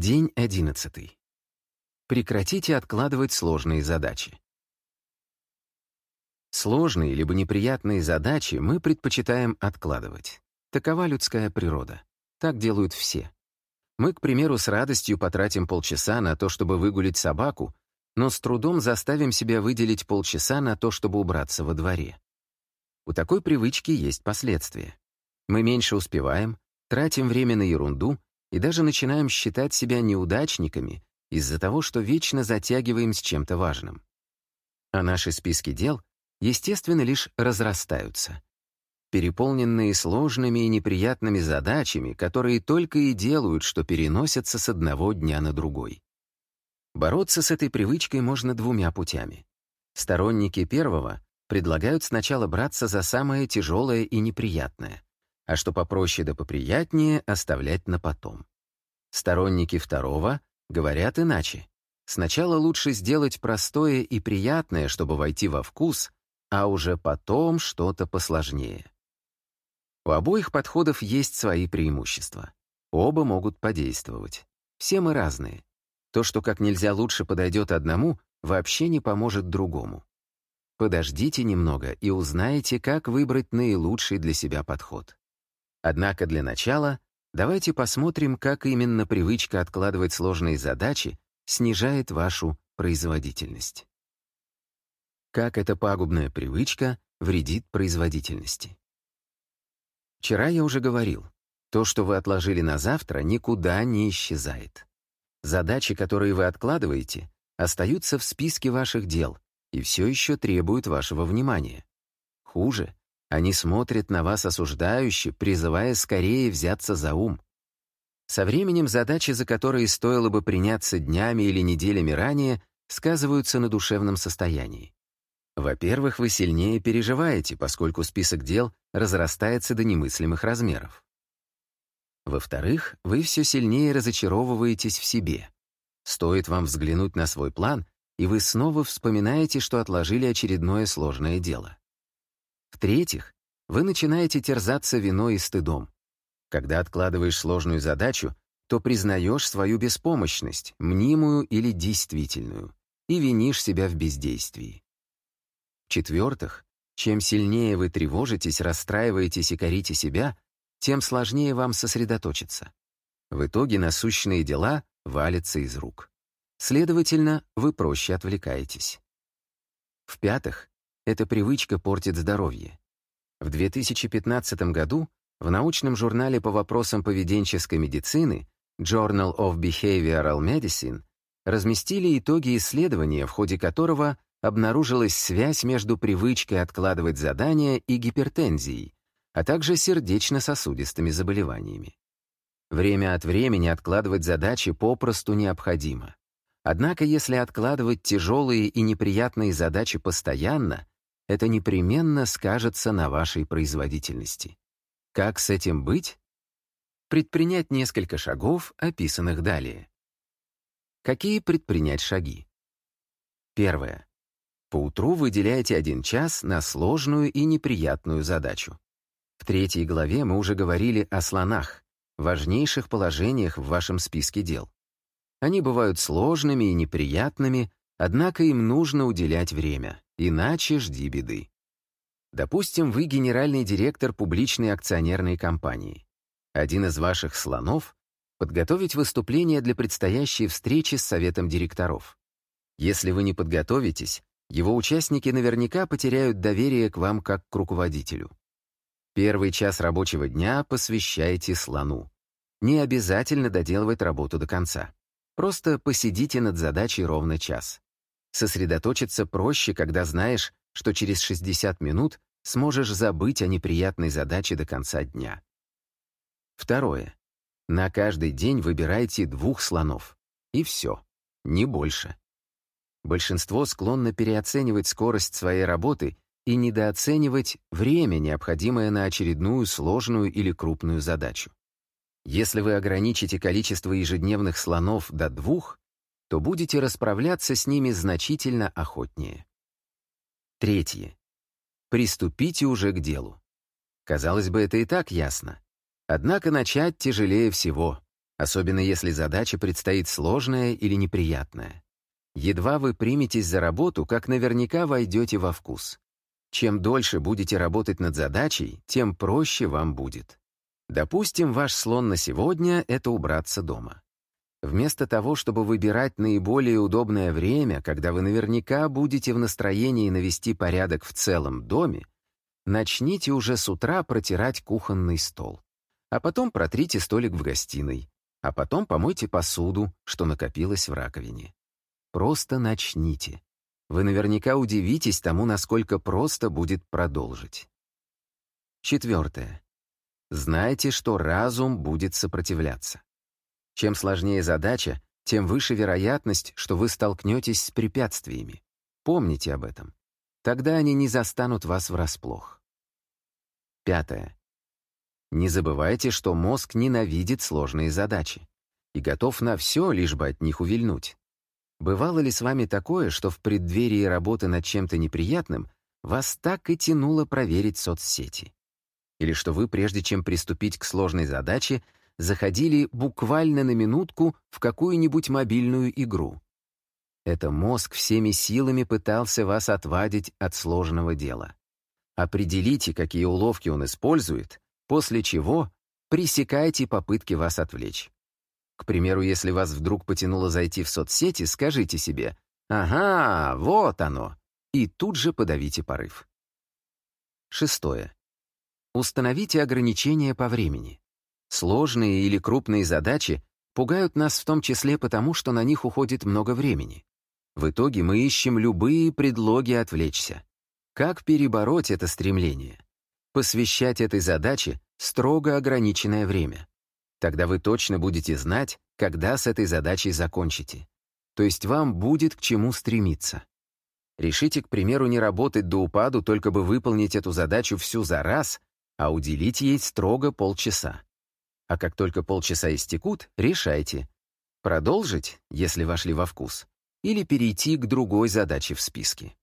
День одиннадцатый. Прекратите откладывать сложные задачи. Сложные либо неприятные задачи мы предпочитаем откладывать. Такова людская природа. Так делают все. Мы, к примеру, с радостью потратим полчаса на то, чтобы выгулить собаку, но с трудом заставим себя выделить полчаса на то, чтобы убраться во дворе. У такой привычки есть последствия. Мы меньше успеваем, тратим время на ерунду и даже начинаем считать себя неудачниками из-за того, что вечно затягиваем с чем-то важным. А наши списки дел, естественно, лишь разрастаются. Переполненные сложными и неприятными задачами, которые только и делают, что переносятся с одного дня на другой. Бороться с этой привычкой можно двумя путями. Сторонники первого предлагают сначала браться за самое тяжелое и неприятное, а что попроще да поприятнее оставлять на потом. Сторонники второго говорят иначе. Сначала лучше сделать простое и приятное, чтобы войти во вкус, а уже потом что-то посложнее. У обоих подходов есть свои преимущества. Оба могут подействовать. Все мы разные. То, что как нельзя лучше подойдет одному, вообще не поможет другому. Подождите немного и узнаете, как выбрать наилучший для себя подход. Однако для начала давайте посмотрим, как именно привычка откладывать сложные задачи снижает вашу производительность. Как эта пагубная привычка вредит производительности. Вчера я уже говорил, то, что вы отложили на завтра, никуда не исчезает. Задачи, которые вы откладываете, остаются в списке ваших дел и все еще требуют вашего внимания. Хуже, они смотрят на вас осуждающе, призывая скорее взяться за ум. Со временем задачи, за которые стоило бы приняться днями или неделями ранее, сказываются на душевном состоянии. Во-первых, вы сильнее переживаете, поскольку список дел разрастается до немыслимых размеров. Во-вторых, вы все сильнее разочаровываетесь в себе. Стоит вам взглянуть на свой план, и вы снова вспоминаете, что отложили очередное сложное дело. В-третьих, вы начинаете терзаться виной и стыдом. Когда откладываешь сложную задачу, то признаешь свою беспомощность, мнимую или действительную, и винишь себя в бездействии. В-четвертых, чем сильнее вы тревожитесь, расстраиваетесь и корите себя, тем сложнее вам сосредоточиться. В итоге насущные дела валятся из рук. Следовательно, вы проще отвлекаетесь. В-пятых, эта привычка портит здоровье. В 2015 году в научном журнале по вопросам поведенческой медицины Journal of Behavioral Medicine разместили итоги исследования, в ходе которого обнаружилась связь между привычкой откладывать задания и гипертензией, а также сердечно-сосудистыми заболеваниями. Время от времени откладывать задачи попросту необходимо. Однако если откладывать тяжелые и неприятные задачи постоянно, это непременно скажется на вашей производительности. Как с этим быть? Предпринять несколько шагов, описанных далее. Какие предпринять шаги? Первое. Поутру выделяйте один час на сложную и неприятную задачу. В третьей главе мы уже говорили о слонах, важнейших положениях в вашем списке дел. Они бывают сложными и неприятными, однако им нужно уделять время. Иначе жди беды. Допустим, вы генеральный директор публичной акционерной компании. Один из ваших слонов — подготовить выступление для предстоящей встречи с советом директоров. Если вы не подготовитесь, его участники наверняка потеряют доверие к вам как к руководителю. Первый час рабочего дня посвящайте слону. Не обязательно доделывать работу до конца. Просто посидите над задачей ровно час. Сосредоточиться проще, когда знаешь, что через 60 минут сможешь забыть о неприятной задаче до конца дня. Второе. На каждый день выбирайте двух слонов. И все. Не больше. Большинство склонно переоценивать скорость своей работы и недооценивать время, необходимое на очередную сложную или крупную задачу. Если вы ограничите количество ежедневных слонов до двух, то будете расправляться с ними значительно охотнее. Третье. Приступите уже к делу. Казалось бы, это и так ясно. Однако начать тяжелее всего. особенно если задача предстоит сложная или неприятная. Едва вы приметесь за работу, как наверняка войдете во вкус. Чем дольше будете работать над задачей, тем проще вам будет. Допустим, ваш слон на сегодня — это убраться дома. Вместо того, чтобы выбирать наиболее удобное время, когда вы наверняка будете в настроении навести порядок в целом доме, начните уже с утра протирать кухонный стол. А потом протрите столик в гостиной. А потом помойте посуду, что накопилось в раковине. Просто начните. Вы наверняка удивитесь тому, насколько просто будет продолжить. Четвертое. Знайте, что разум будет сопротивляться. Чем сложнее задача, тем выше вероятность, что вы столкнетесь с препятствиями. Помните об этом. Тогда они не застанут вас врасплох. Пятое. Не забывайте, что мозг ненавидит сложные задачи и готов на все, лишь бы от них увильнуть. Бывало ли с вами такое, что в преддверии работы над чем-то неприятным вас так и тянуло проверить соцсети? Или что вы, прежде чем приступить к сложной задаче, заходили буквально на минутку в какую-нибудь мобильную игру? Это мозг всеми силами пытался вас отвадить от сложного дела. Определите, какие уловки он использует, после чего пресекайте попытки вас отвлечь. К примеру, если вас вдруг потянуло зайти в соцсети, скажите себе «Ага, вот оно!» и тут же подавите порыв. Шестое. Установите ограничения по времени. Сложные или крупные задачи пугают нас в том числе потому, что на них уходит много времени. В итоге мы ищем любые предлоги отвлечься. Как перебороть это стремление? Посвящать этой задаче строго ограниченное время. Тогда вы точно будете знать, когда с этой задачей закончите. То есть вам будет к чему стремиться. Решите, к примеру, не работать до упаду, только бы выполнить эту задачу всю за раз, а уделить ей строго полчаса. А как только полчаса истекут, решайте. Продолжить, если вошли во вкус, или перейти к другой задаче в списке.